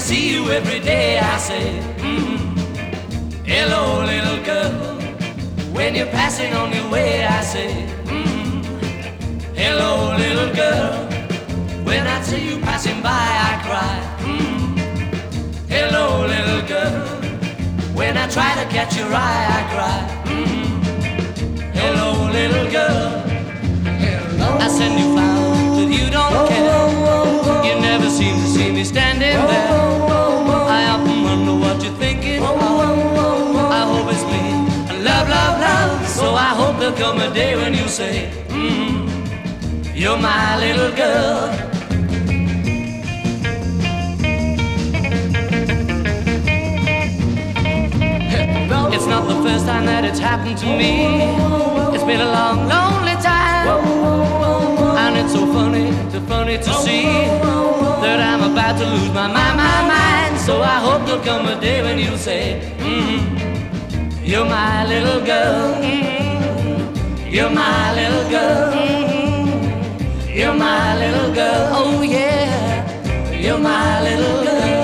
see you every day, I say, mm-hmm. Hello, little girl. When you're passing on your way, I say, mm-hmm. Hello, little girl. When I see you passing by, I cry, mm-hmm. Hello, little girl. When I try to catch your eye, I cry, mm-hmm. There'll come a day when you say, mm, You're my little girl. It's not the first time that it's happened to me. It's been a long, lonely time. And it's so funny, so funny to see that I'm about to lose my mind, my mind. So I hope there'll come a day when you say, mm, You're my little girl. You're my little girl. Mm-hmm. You're my little girl. Oh yeah. You're my little girl.